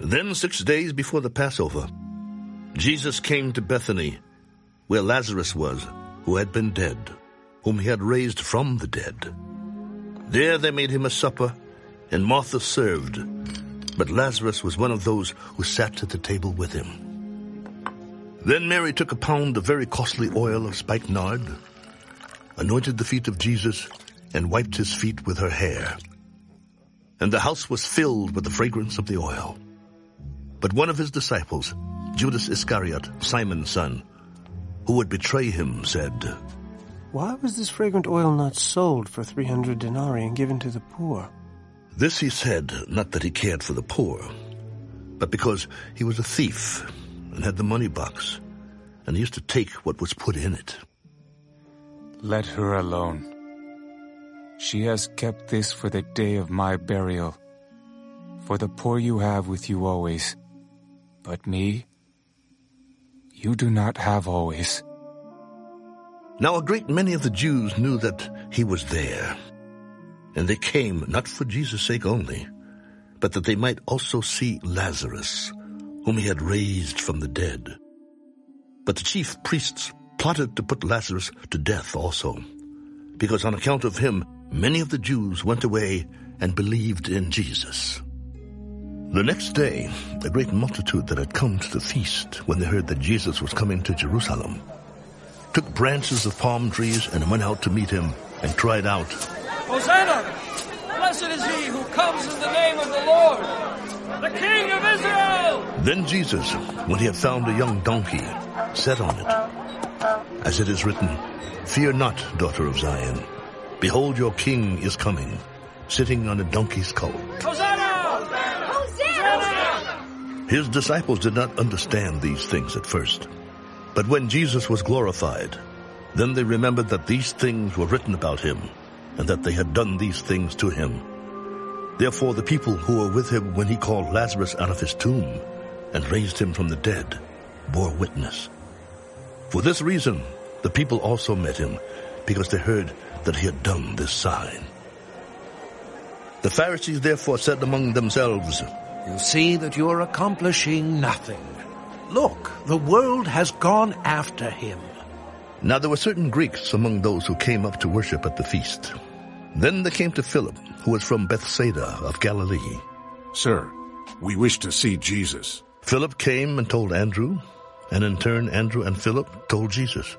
Then, six days before the Passover, Jesus came to Bethany, where Lazarus was, who had been dead, whom he had raised from the dead. There they made him a supper, and Martha served, but Lazarus was one of those who sat at the table with him. Then Mary took a pound of very costly oil of spikenard, anointed the feet of Jesus, and wiped his feet with her hair. And the house was filled with the fragrance of the oil. But one of his disciples, Judas Iscariot, Simon's son, who would betray him, said, Why was this fragrant oil not sold for three hundred denarii and given to the poor? This he said, not that he cared for the poor, but because he was a thief and had the money box, and he used to take what was put in it. Let her alone. She has kept this for the day of my burial. For the poor you have with you always, but me, you do not have always. Now a great many of the Jews knew that he was there, and they came not for Jesus' sake only, but that they might also see Lazarus, whom he had raised from the dead. But the chief priests plotted to put Lazarus to death also, because on account of him many of the Jews went away and believed in Jesus. The next day, a great multitude that had come to the feast when they heard that Jesus was coming to Jerusalem took branches of palm trees and went out to meet him and cried out, Hosanna! Blessed is he who comes in the name of the Lord, the King of Israel! Then Jesus, when he had found a young donkey, sat on it. As it is written, Fear not, daughter of Zion. Behold, your king is coming, sitting on a donkey's colt. Hosanna! His disciples did not understand these things at first. But when Jesus was glorified, then they remembered that these things were written about him, and that they had done these things to him. Therefore the people who were with him when he called Lazarus out of his tomb and raised him from the dead bore witness. For this reason, the people also met him, because they heard that he had done this sign. The Pharisees therefore said among themselves, You see that you're accomplishing nothing. Look, the world has gone after him. Now there were certain Greeks among those who came up to worship at the feast. Then they came to Philip, who was from Bethsaida of Galilee. Sir, we wish to see Jesus. Philip came and told Andrew, and in turn Andrew and Philip told Jesus.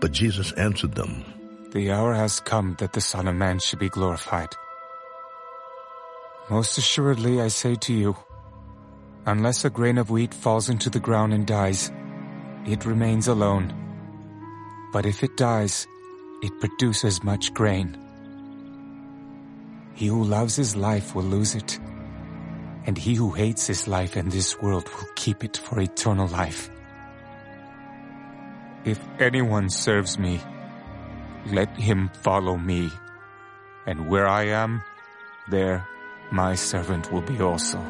But Jesus answered them, The hour has come that the Son of Man should be glorified. Most assuredly I say to you, unless a grain of wheat falls into the ground and dies, it remains alone. But if it dies, it produces much grain. He who loves his life will lose it, and he who hates his life in this world will keep it for eternal life. If anyone serves me, let him follow me, and where I am, there my servant will be also.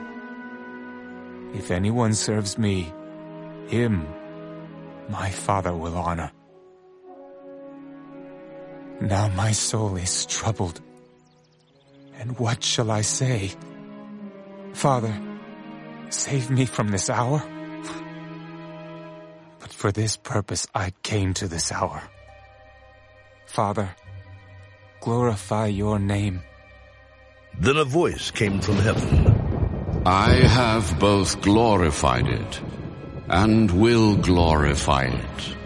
If anyone serves me, him my Father will honor. Now my soul is troubled. And what shall I say? Father, save me from this hour. But for this purpose I came to this hour. Father, glorify your name. Then a voice came from heaven. I have both glorified it and will glorify it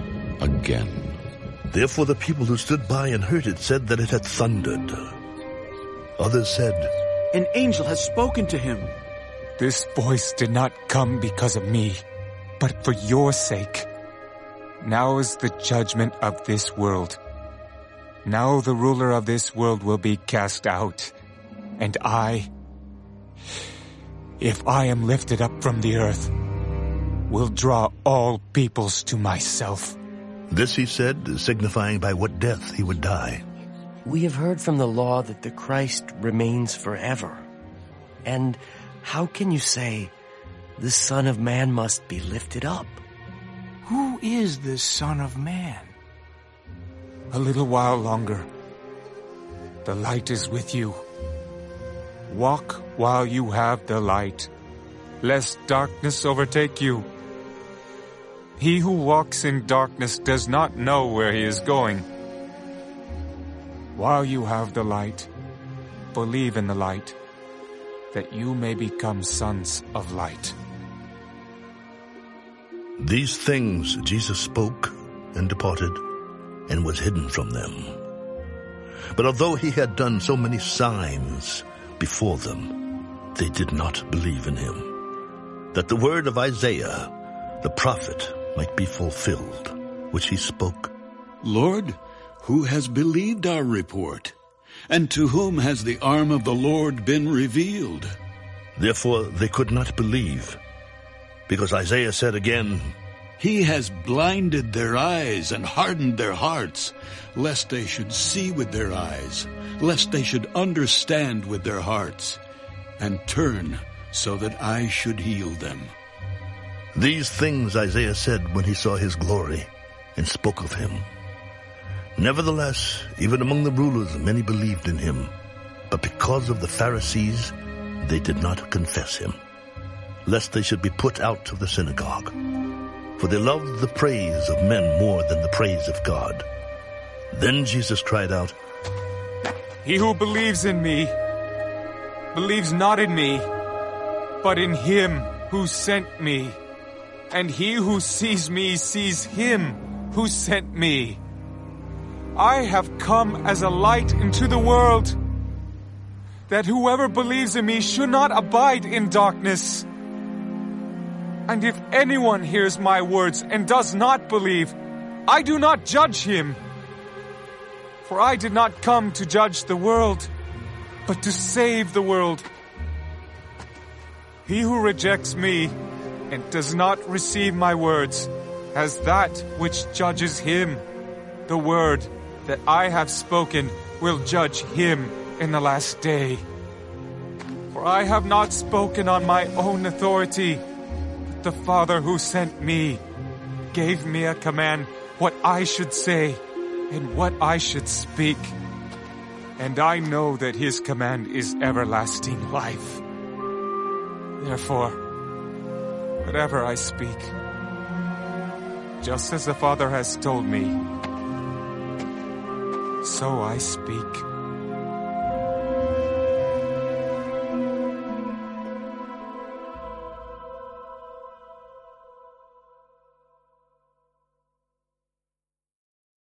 again. Therefore the people who stood by and heard it said that it had thundered. Others said, An angel has spoken to him. This voice did not come because of me, but for your sake. Now is the judgment of this world. Now the ruler of this world will be cast out. And I, if I am lifted up from the earth, will draw all peoples to myself. This he said, signifying by what death he would die. We have heard from the law that the Christ remains forever. And how can you say, the Son of Man must be lifted up? Who is the Son of Man? A little while longer. The light is with you. Walk while you have the light, lest darkness overtake you. He who walks in darkness does not know where he is going. While you have the light, believe in the light, that you may become sons of light. These things Jesus spoke and departed and was hidden from them. But although he had done so many signs before them, they did not believe in him. That the word of Isaiah, the prophet, might be fulfilled, which he spoke. Lord, who has believed our report? And to whom has the arm of the Lord been revealed? Therefore they could not believe, because Isaiah said again, He has blinded their eyes and hardened their hearts, lest they should see with their eyes, lest they should understand with their hearts, and turn so that I should heal them. These things Isaiah said when he saw his glory and spoke of him. Nevertheless, even among the rulers many believed in him, but because of the Pharisees, they did not confess him, lest they should be put out of the synagogue. For they loved the praise of men more than the praise of God. Then Jesus cried out, He who believes in me, believes not in me, but in him who sent me. And he who sees me sees him who sent me. I have come as a light into the world, that whoever believes in me should not abide in darkness. And if anyone hears my words and does not believe, I do not judge him. For I did not come to judge the world, but to save the world. He who rejects me and does not receive my words has that which judges him. The word that I have spoken will judge him in the last day. For I have not spoken on my own authority, the Father who sent me gave me a command what I should say and what I should speak. And I know that his command is everlasting life. Therefore, whatever I speak, just as the Father has told me, so I speak.